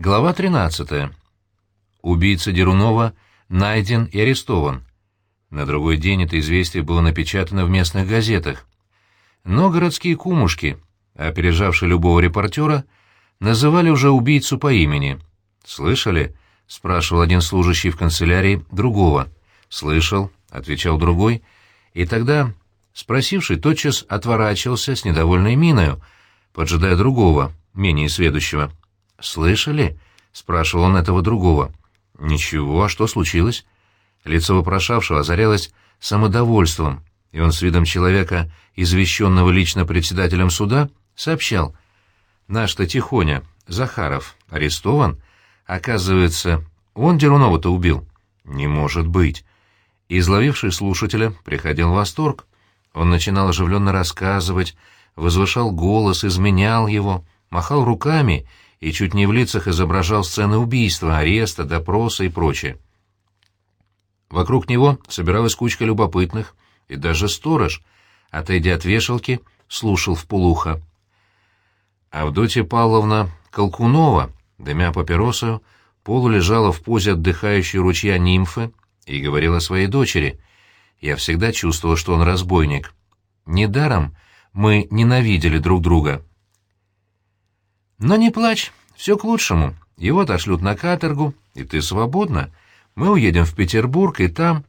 Глава 13. Убийца Дерунова найден и арестован. На другой день это известие было напечатано в местных газетах. Но городские кумушки, опережавшие любого репортера, называли уже убийцу по имени. «Слышали?» — спрашивал один служащий в канцелярии другого. «Слышал», — отвечал другой, и тогда спросивший тотчас отворачивался с недовольной миною, поджидая другого, менее сведущего. «Слышали?» — спрашивал он этого другого. «Ничего, а что случилось?» Лицо вопрошавшего озарялось самодовольством, и он с видом человека, извещенного лично председателем суда, сообщал. «Наш-то Тихоня, Захаров, арестован? Оказывается, он Дерунова-то убил?» «Не может быть!» Изловивший слушателя приходил в восторг. Он начинал оживленно рассказывать, возвышал голос, изменял его, махал руками и чуть не в лицах изображал сцены убийства, ареста, допроса и прочее. Вокруг него собиралась кучка любопытных, и даже сторож, отойдя от вешалки, слушал в полухо. Авдотья Павловна Колкунова, дымя папиросою, полулежала в позе отдыхающей ручья нимфы и говорила своей дочери. «Я всегда чувствовала, что он разбойник. Недаром мы ненавидели друг друга». Но не плачь, все к лучшему. Его отошлют на каторгу, и ты свободна. Мы уедем в Петербург, и там...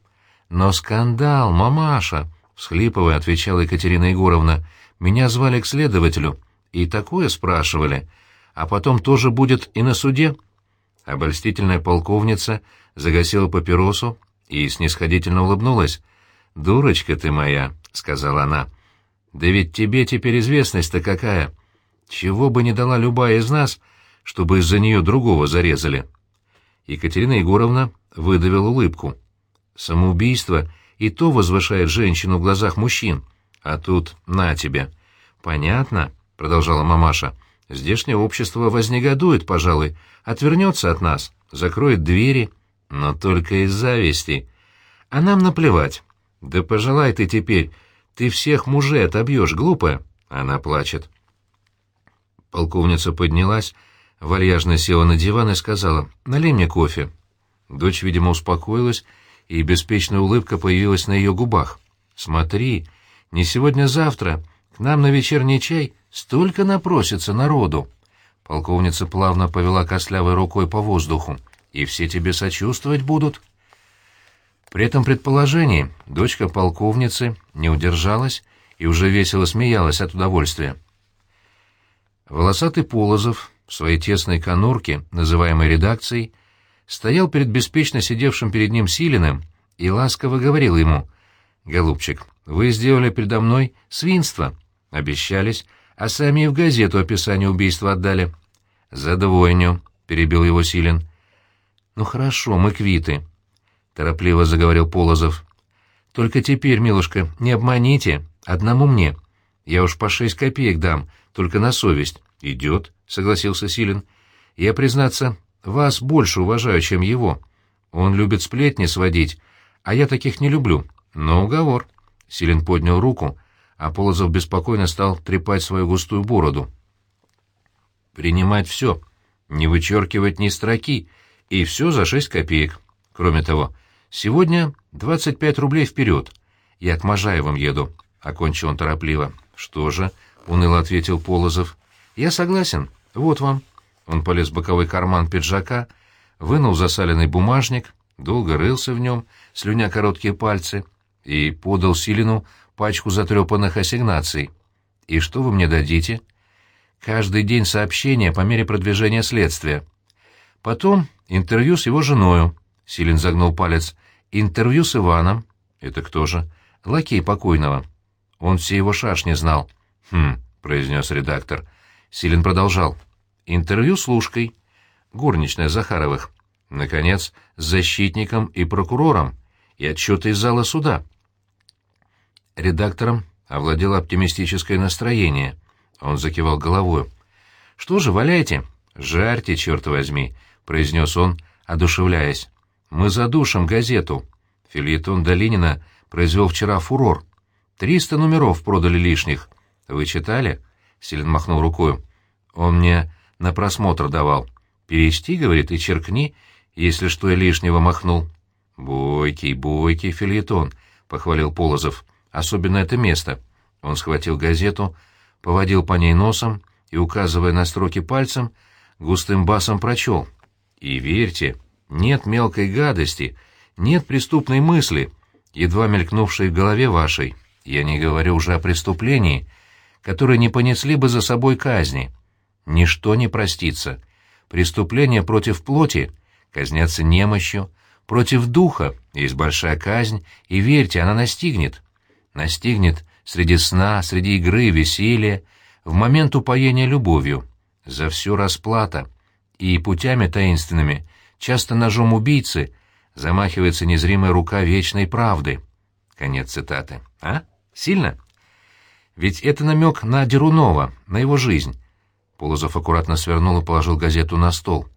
Но скандал, мамаша, — всхлипывая, отвечала Екатерина Егоровна. Меня звали к следователю, и такое спрашивали. А потом тоже будет и на суде. Обольстительная полковница загасила папиросу и снисходительно улыбнулась. «Дурочка ты моя», — сказала она. «Да ведь тебе теперь известность-то какая. Чего бы не дала любая из нас, чтобы из-за нее другого зарезали. Екатерина Егоровна выдавила улыбку. Самоубийство и то возвышает женщину в глазах мужчин, а тут на тебе. Понятно, продолжала мамаша. Здешнее общество вознегодует, пожалуй, отвернется от нас, закроет двери, но только из зависти. А нам наплевать. Да пожелай ты теперь, ты всех мужей отобьешь, глупая. Она плачет. Полковница поднялась, вальяжно села на диван и сказала, «Налей мне кофе». Дочь, видимо, успокоилась, и беспечная улыбка появилась на ее губах. «Смотри, не сегодня-завтра, к нам на вечерний чай столько напросится народу». Полковница плавно повела костлявой рукой по воздуху. «И все тебе сочувствовать будут». При этом предположении дочка полковницы не удержалась и уже весело смеялась от удовольствия. Волосатый Полозов в своей тесной конурке, называемой редакцией, стоял перед беспечно сидевшим перед ним Силиным и ласково говорил ему, «Голубчик, вы сделали передо мной свинство, обещались, а сами и в газету описание убийства отдали». «За двойню», — перебил его Силин. «Ну хорошо, мы квиты», — торопливо заговорил Полозов. «Только теперь, милушка, не обманите, одному мне. Я уж по шесть копеек дам, только на совесть. Идет, согласился Силин. Я, признаться, вас больше уважаю, чем его. Он любит сплетни сводить, а я таких не люблю. Но уговор. Силин поднял руку, а Полозов беспокойно стал трепать свою густую бороду. Принимать все, не вычеркивать ни строки, и все за шесть копеек. Кроме того, сегодня двадцать пять рублей вперед. Я к Можаевым еду, — окончил он торопливо. Что же? — уныло ответил Полозов. «Я согласен. Вот вам». Он полез в боковой карман пиджака, вынул засаленный бумажник, долго рылся в нем, слюня короткие пальцы, и подал Силину пачку затрепанных ассигнаций. «И что вы мне дадите?» «Каждый день сообщения по мере продвижения следствия. Потом интервью с его женою». Силин загнул палец. «Интервью с Иваном». «Это кто же?» «Лакей покойного». Он все его шашни знал. «Хм», — произнес редактор. Силин продолжал. «Интервью с Лужкой. Горничная Захаровых. Наконец, с защитником и прокурором. И отчеты из зала суда». Редактором овладело оптимистическое настроение. Он закивал головой. «Что же, валяйте? Жарьте, черт возьми», — произнес он, одушевляясь. «Мы задушим газету». Фильетон Долинина произвел вчера фурор. Триста номеров продали лишних. Вы читали?» — Селин махнул рукой. «Он мне на просмотр давал. Перечти, говорит, и черкни, если что я лишнего махнул. Бойкий, бойкий фильетон, — похвалил Полозов. Особенно это место. Он схватил газету, поводил по ней носом и, указывая на строки пальцем, густым басом прочел. И верьте, нет мелкой гадости, нет преступной мысли, едва мелькнувшей в голове вашей, я не говорю уже о преступлении, которые не понесли бы за собой казни. Ничто не простится. Преступления против плоти казнятся немощью, против духа есть большая казнь, и верьте, она настигнет. Настигнет среди сна, среди игры, веселья, в момент упоения любовью. За все расплата. И путями таинственными, часто ножом убийцы, замахивается незримая рука вечной правды. Конец цитаты. А? Сильно? Ведь это намек на Дерунова, на его жизнь. Полозов аккуратно свернул и положил газету на стол.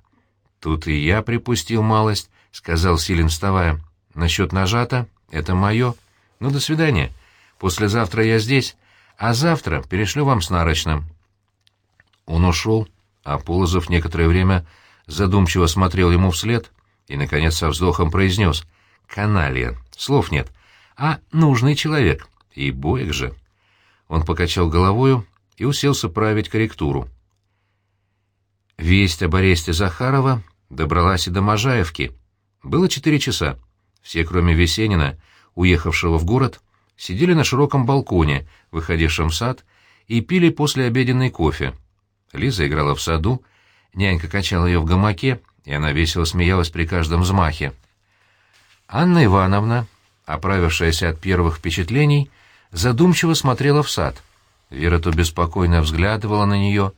«Тут и я припустил малость», — сказал Силин, вставая. «Насчет нажата — это мое. Ну, до свидания. Послезавтра я здесь, а завтра перешлю вам с нарочным». Он ушел, а Полозов некоторое время задумчиво смотрел ему вслед и, наконец, со вздохом произнес «Каналья, слов нет, а нужный человек, и боек же». Он покачал головою и уселся править корректуру. Весть об аресте Захарова добралась и до Можаевки. Было четыре часа. Все, кроме Весенина, уехавшего в город, сидели на широком балконе, выходившем в сад, и пили послеобеденный кофе. Лиза играла в саду, нянька качала ее в гамаке, и она весело смеялась при каждом взмахе. Анна Ивановна, оправившаяся от первых впечатлений, задумчиво смотрела в сад. Вера то беспокойно взглядывала на нее,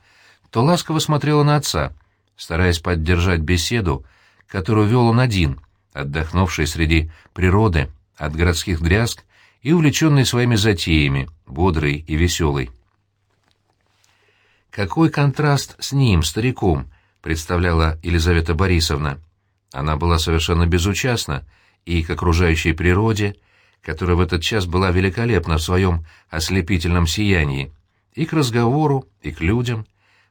то ласково смотрела на отца, стараясь поддержать беседу, которую вел он один, отдохнувший среди природы, от городских дрязг и увлеченный своими затеями, бодрый и веселый. Какой контраст с ним, стариком, представляла Елизавета Борисовна. Она была совершенно безучастна и к окружающей природе, которая в этот час была великолепна в своем ослепительном сиянии, и к разговору, и к людям.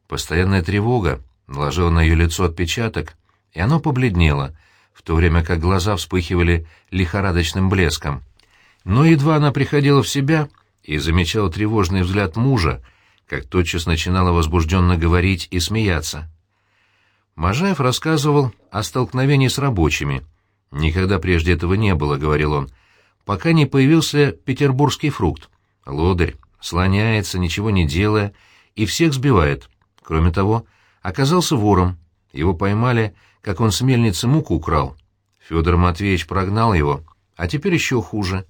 Постоянная тревога наложила на ее лицо отпечаток, и оно побледнело, в то время как глаза вспыхивали лихорадочным блеском. Но едва она приходила в себя и замечала тревожный взгляд мужа, как тотчас начинала возбужденно говорить и смеяться. Можаев рассказывал о столкновении с рабочими. «Никогда прежде этого не было», — говорил он, — «пока не появился петербургский фрукт. Лодырь слоняется, ничего не делая, и всех сбивает. Кроме того, оказался вором. Его поймали, как он с мельницы муку украл. Федор Матвеевич прогнал его, а теперь еще хуже.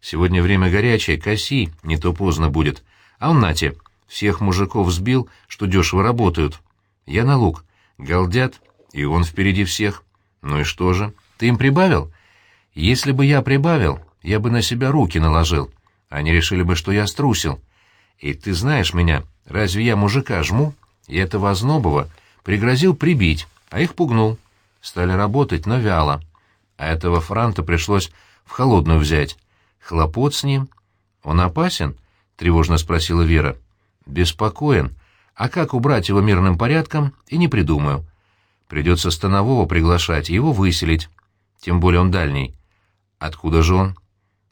Сегодня время горячее, коси, не то поздно будет. А он, нате, всех мужиков сбил, что дешево работают. Я на луг. Галдят, и он впереди всех. Ну и что же, ты им прибавил? Если бы я прибавил, я бы на себя руки наложил. Они решили бы, что я струсил. И ты знаешь меня, разве я мужика жму? И этого Ознобова пригрозил прибить, а их пугнул. Стали работать, но вяло. А этого Франта пришлось в холодную взять. Хлопот с ним. Он опасен? — тревожно спросила Вера. Беспокоен. А как убрать его мирным порядком, и не придумаю. Придется Станового приглашать его выселить. Тем более он дальний. Откуда же он?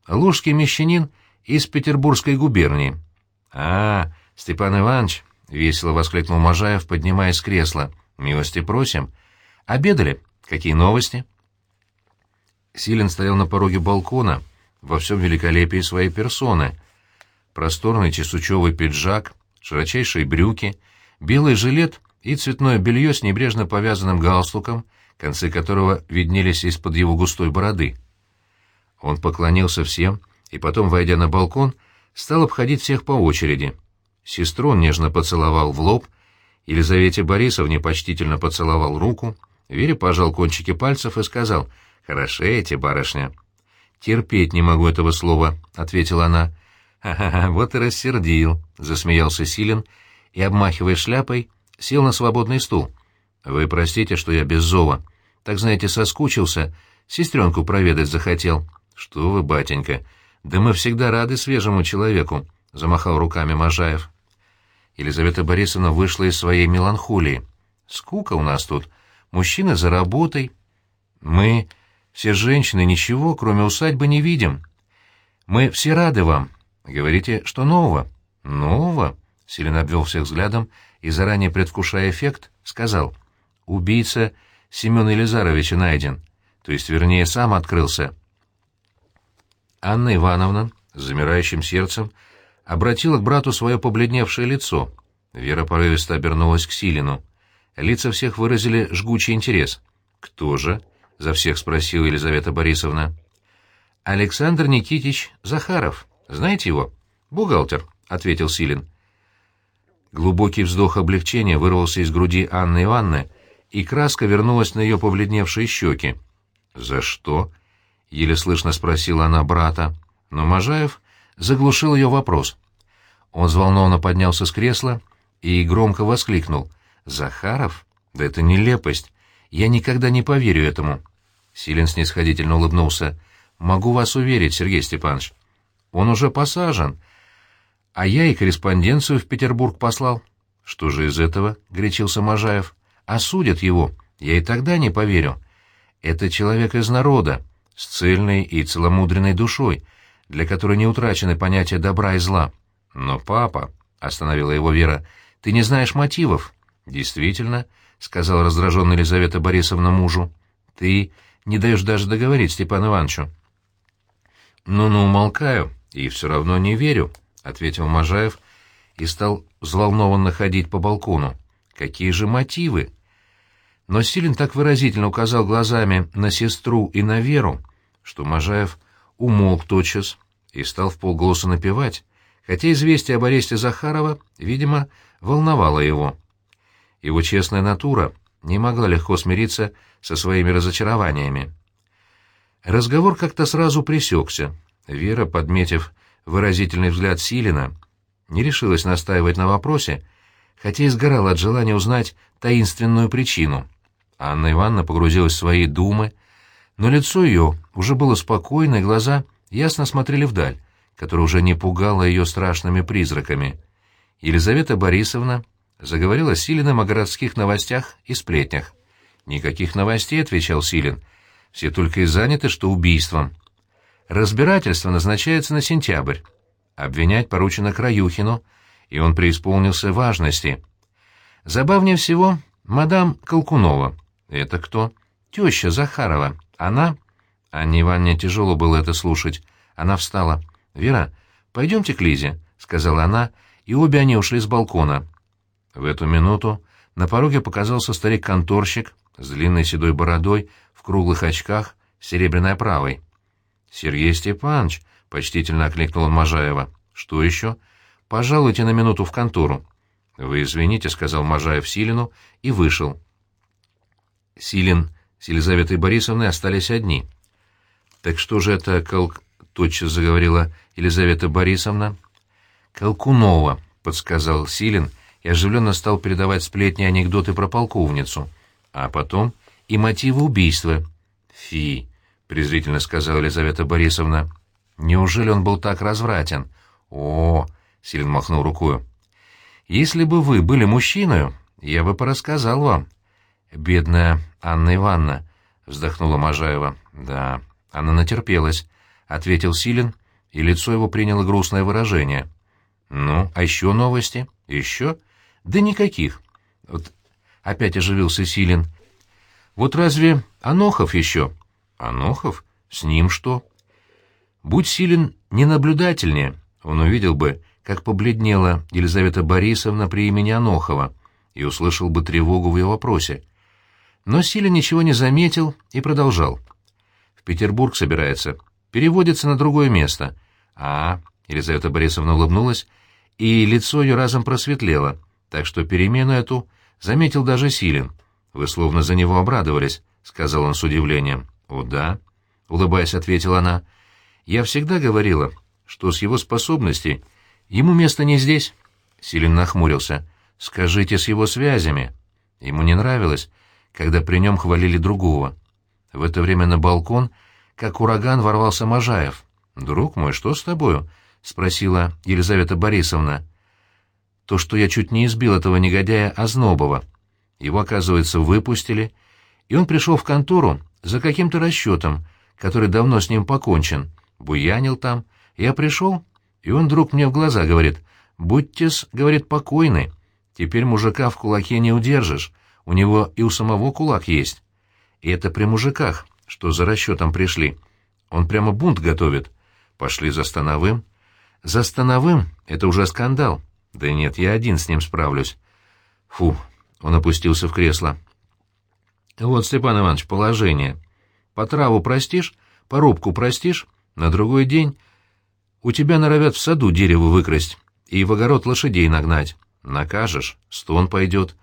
Лужский мещанин из Петербургской губернии. А, Степан Иванович, — весело воскликнул Можаев, поднимаясь с кресла. «Милости просим. Обедали? Какие новости?» Силин стоял на пороге балкона во всем великолепии своей персоны. Просторный чесучевый пиджак, широчайшие брюки, белый жилет и цветное белье с небрежно повязанным галстуком, концы которого виднелись из-под его густой бороды. Он поклонился всем и потом, войдя на балкон, стал обходить всех по очереди — Сестру он нежно поцеловал в лоб, Елизавете Борисовне почтительно поцеловал руку, Вере пожал кончики пальцев и сказал «Хорошеете, барышня». «Терпеть не могу этого слова», — ответила она. «Ха-ха-ха, вот и рассердил», — засмеялся Силин и, обмахивая шляпой, сел на свободный стул. «Вы простите, что я без зова. Так, знаете, соскучился, сестренку проведать захотел». «Что вы, батенька, да мы всегда рады свежему человеку», — замахал руками Можаев. Елизавета Борисовна вышла из своей меланхолии. «Скука у нас тут», Мужчины за работой. Мы, все женщины, ничего, кроме усадьбы, не видим. Мы все рады вам. Говорите, что нового? Нового? Селин обвел всех взглядом и, заранее предвкушая эффект, сказал. Убийца Семена Елизаровича найден. То есть, вернее, сам открылся. Анна Ивановна с замирающим сердцем обратила к брату свое побледневшее лицо. Вера порывисто обернулась к Силину. Лица всех выразили жгучий интерес. «Кто же?» — за всех спросила Елизавета Борисовна. «Александр Никитич Захаров. Знаете его?» «Бухгалтер», — ответил Силин. Глубокий вздох облегчения вырвался из груди Анны Ивановны, и краска вернулась на ее побледневшие щеки. «За что?» — еле слышно спросила она брата, но Можаев заглушил ее вопрос. Он взволнованно поднялся с кресла и громко воскликнул. «Захаров? Да это нелепость! Я никогда не поверю этому!» Силин снисходительно улыбнулся. «Могу вас уверить, Сергей Степанович. Он уже посажен, а я и корреспонденцию в Петербург послал». «Что же из этого?» — горячился Можаев. «Осудят его. Я и тогда не поверю. Это человек из народа, с цельной и целомудренной душой, для которой не утрачены понятия добра и зла. Но, папа, — остановила его Вера, — ты не знаешь мотивов. «Действительно», — сказала раздраженная Елизавета Борисовна мужу, — «ты не даешь даже договорить Степану Ивановичу». «Ну-ну, умолкаю, и все равно не верю», — ответил Можаев и стал взволнованно ходить по балкону. «Какие же мотивы?» Но Силин так выразительно указал глазами на сестру и на Веру, что Можаев умолк тотчас и стал в полголоса напевать, хотя известие об аресте Захарова, видимо, волновало его. Его честная натура не могла легко смириться со своими разочарованиями. Разговор как-то сразу пресекся. Вера, подметив выразительный взгляд Силина, не решилась настаивать на вопросе, хотя и сгорала от желания узнать таинственную причину. Анна Ивановна погрузилась в свои думы, но лицо ее уже было спокойно, и глаза ясно смотрели вдаль, которая уже не пугала ее страшными призраками. Елизавета Борисовна заговорила Силиным о городских новостях и сплетнях. «Никаких новостей», — отвечал Силин. «Все только и заняты, что убийством. Разбирательство назначается на сентябрь. Обвинять поручено Краюхину, и он преисполнился важности. Забавнее всего мадам Колкунова. Это кто? Теща Захарова. Она...» Анне Ивановне тяжело было это слушать. Она встала. «Вера, пойдемте к Лизе», — сказала она, и обе они ушли с балкона. В эту минуту на пороге показался старик-конторщик с длинной седой бородой, в круглых очках, с серебряной оправой. «Сергей Степанович!» — почтительно окликнул он Можаева. «Что еще?» «Пожалуйте на минуту в контору». «Вы извините», — сказал Можаев Силину и вышел. Силин с Елизаветой Борисовной остались одни. «Так что же это, Кол...» — тотчас заговорила Елизавета Борисовна. «Колкунова», — подсказал Силин, — и оживленно стал передавать сплетни и анекдоты про полковницу, а потом и мотивы убийства. «Фи!» — презрительно сказала Елизавета Борисовна. «Неужели он был так развратен?» «О!» — Силин махнул рукою. «Если бы вы были мужчиной, я бы порассказал вам». «Бедная Анна Ивановна», — вздохнула Можаева. «Да, она натерпелась», — ответил Силин, и лицо его приняло грустное выражение. «Ну, а еще новости? Еще?» Да никаких. Вот опять оживился Силин. Вот разве Анохов еще? Анохов? С ним что? Будь Силин ненаблюдательнее, он увидел бы, как побледнела Елизавета Борисовна при имени Анохова, и услышал бы тревогу в ее вопросе. Но Силин ничего не заметил и продолжал. В Петербург собирается, переводится на другое место. А, Елизавета Борисовна улыбнулась, и лицо ее разом просветлело так что перемену эту заметил даже Силин. Вы словно за него обрадовались, — сказал он с удивлением. — О, да, — улыбаясь, ответила она. — Я всегда говорила, что с его способностей ему место не здесь. Силин нахмурился. — Скажите, с его связями. Ему не нравилось, когда при нем хвалили другого. В это время на балкон, как ураган, ворвался Можаев. «Друг мой, что с тобою?» — спросила Елизавета Борисовна то, что я чуть не избил этого негодяя Ознобова. Его, оказывается, выпустили, и он пришел в контору за каким-то расчетом, который давно с ним покончен. Буянил там. Я пришел, и он вдруг мне в глаза говорит, «Будьте-с, — говорит, — покойны. Теперь мужика в кулаке не удержишь. У него и у самого кулак есть. И это при мужиках, что за расчетом пришли. Он прямо бунт готовит. Пошли за Становым. За Становым — это уже скандал. Да нет, я один с ним справлюсь. Фу, он опустился в кресло. Вот, Степан Иванович, положение. По траву простишь, по рубку простишь, на другой день у тебя норовят в саду дерево выкрасть и в огород лошадей нагнать. Накажешь, стон пойдет.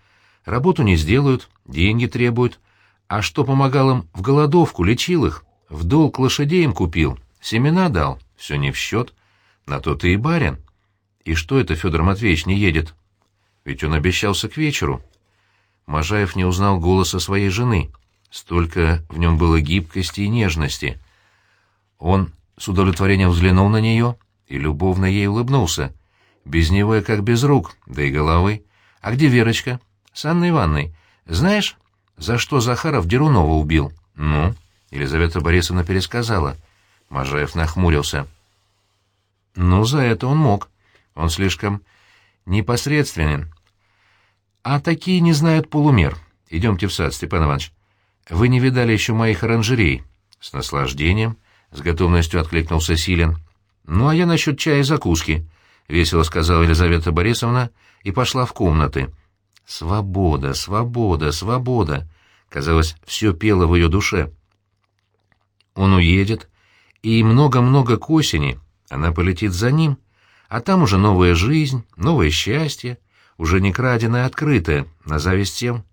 Работу не сделают, деньги требуют. А что помогал им в голодовку, лечил их, в долг лошадей им купил, семена дал, все не в счет. На то ты и барин. И что это Федор Матвеевич не едет? Ведь он обещался к вечеру. Можаев не узнал голоса своей жены. Столько в нем было гибкости и нежности. Он с удовлетворением взглянул на нее и любовно ей улыбнулся. Без него я как без рук, да и головы. А где Верочка? С Анной Ивановной. Знаешь, за что Захаров Дерунова убил? Ну, Елизавета Борисовна пересказала. Можаев нахмурился. Ну, за это он мог. Он слишком непосредственен. А такие не знают полумер. Идемте в сад, Степан Иванович. Вы не видали еще моих оранжерей. С наслаждением, с готовностью откликнулся Силин. Ну, а я насчет чая и закуски, — весело сказала Елизавета Борисовна и пошла в комнаты. Свобода, свобода, свобода. Казалось, все пело в ее душе. Он уедет, и много-много к осени она полетит за ним, а там уже новая жизнь, новое счастье, уже не краденое, а открытое, на зависть тем.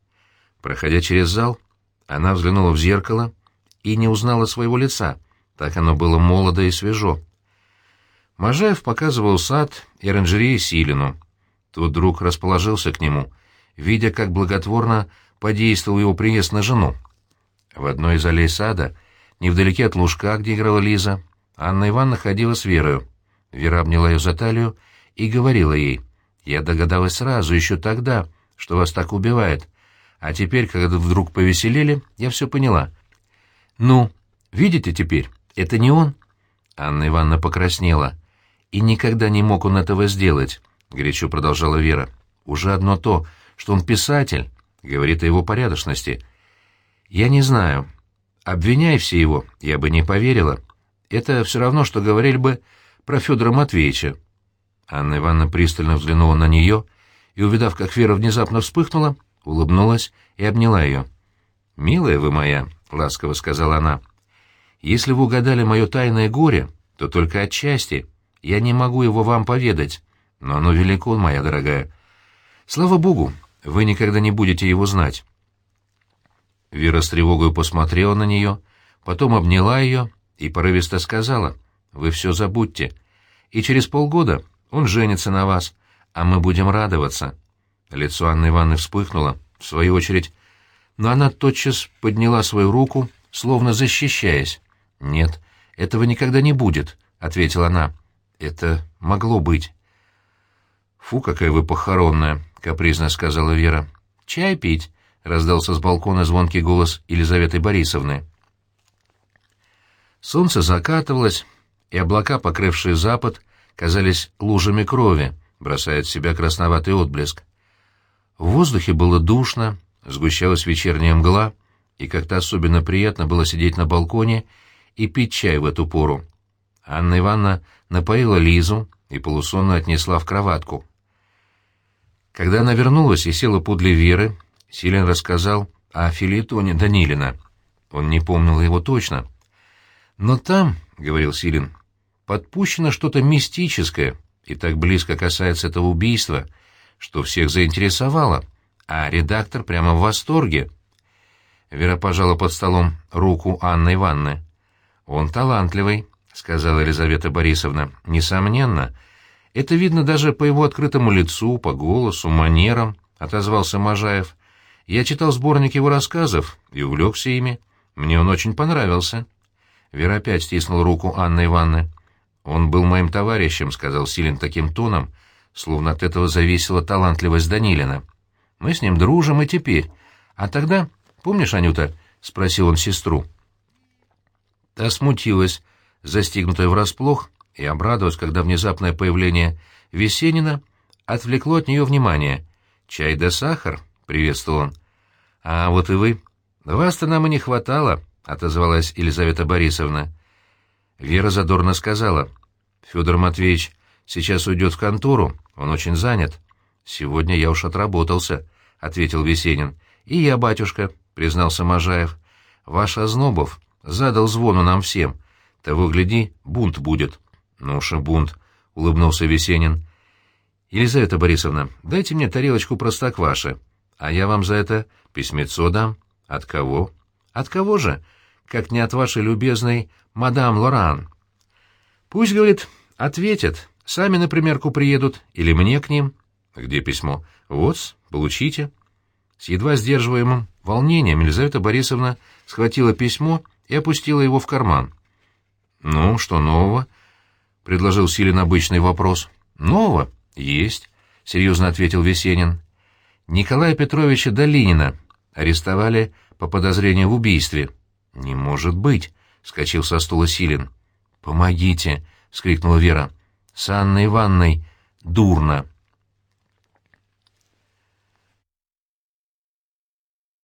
Проходя через зал, она взглянула в зеркало и не узнала своего лица, так оно было молодо и свежо. Можаев показывал сад и оранжереи Силину. Тот друг расположился к нему, видя, как благотворно подействовал его приезд на жену. В одной из аллей сада, невдалеке от лужка, где играла Лиза, Анна Ивановна ходила с Верою. Вера обняла ее за талию и говорила ей, «Я догадалась сразу, еще тогда, что вас так убивает. А теперь, когда вдруг повеселели, я все поняла». «Ну, видите теперь, это не он?» Анна Ивановна покраснела. «И никогда не мог он этого сделать», — горячо продолжала Вера. «Уже одно то, что он писатель, говорит о его порядочности. Я не знаю. Обвиняй все его, я бы не поверила. Это все равно, что говорили бы про Федора Матвеевича. Анна Ивановна пристально взглянула на нее и, увидав, как Вера внезапно вспыхнула, улыбнулась и обняла ее. «Милая вы моя», — ласково сказала она, — «если вы угадали мое тайное горе, то только отчасти. Я не могу его вам поведать, но оно велико, моя дорогая. Слава богу, вы никогда не будете его знать. Вера с тревогой посмотрела на нее, потом обняла ее и порывисто сказала, «Вы все забудьте, и через полгода он женится на вас, а мы будем радоваться». Лицо Анны Ивановны вспыхнуло, в свою очередь, но она тотчас подняла свою руку, словно защищаясь. «Нет, этого никогда не будет», — ответила она. «Это могло быть». «Фу, какая вы похоронная», — капризно сказала Вера. «Чай пить», — раздался с балкона звонкий голос Елизаветы Борисовны. Солнце закатывалось, и облака, покрывшие запад, казались лужами крови, бросая от себя красноватый отблеск. В воздухе было душно, сгущалась вечерняя мгла, и как-то особенно приятно было сидеть на балконе и пить чай в эту пору. Анна Ивановна напоила Лизу и полусонно отнесла в кроватку. Когда она вернулась и села подле Веры, Силин рассказал о филитоне Данилина. Он не помнил его точно. «Но там, — говорил Силин, — подпущено что-то мистическое и так близко касается этого убийства, что всех заинтересовало, а редактор прямо в восторге». Вера пожала под столом руку Анны Ивановны. «Он талантливый», — сказала Елизавета Борисовна. «Несомненно». Это видно даже по его открытому лицу, по голосу, манерам, — отозвался Можаев. Я читал сборник его рассказов и увлекся ими. Мне он очень понравился. Вера опять стиснула руку Анны Ивановны. «Он был моим товарищем», — сказал Силин таким тоном, словно от этого зависела талантливость Данилина. «Мы с ним дружим и теперь. А тогда, помнишь, Анюта, — спросил он сестру. Та смутилась, застигнутая врасплох, и обрадовалась, когда внезапное появление Весенина отвлекло от нее внимание. «Чай да сахар?» — приветствовал он. «А вот и вы. Вас-то нам и не хватало», — отозвалась Елизавета Борисовна. Вера задорно сказала. «Федор Матвеевич сейчас уйдет в контору, он очень занят». «Сегодня я уж отработался», — ответил Весенин. «И я, батюшка», — признался Можаев. «Ваш Ознобов задал звону нам всем. Того, гляди, бунт будет». «Ну уж и бунт», — улыбнулся Весенин. «Елизавета Борисовна, дайте мне тарелочку простокваши, а я вам за это письмецо дам». «От кого?» «От кого же? Как не от вашей любезной мадам Лоран». «Пусть, — говорит, — ответят. Сами на примерку приедут или мне к ним». «Где письмо?» «Вот, получите». С едва сдерживаемым волнением Елизавета Борисовна схватила письмо и опустила его в карман. «Ну, что нового?» — предложил Силин обычный вопрос. «Нового?» «Есть», — серьезно ответил Весенин. «Николая Петровича Долинина арестовали по подозрению в убийстве». «Не может быть», — скочил со стула Силин. «Помогите», — скрикнула Вера. «С Анной Ивановной дурно».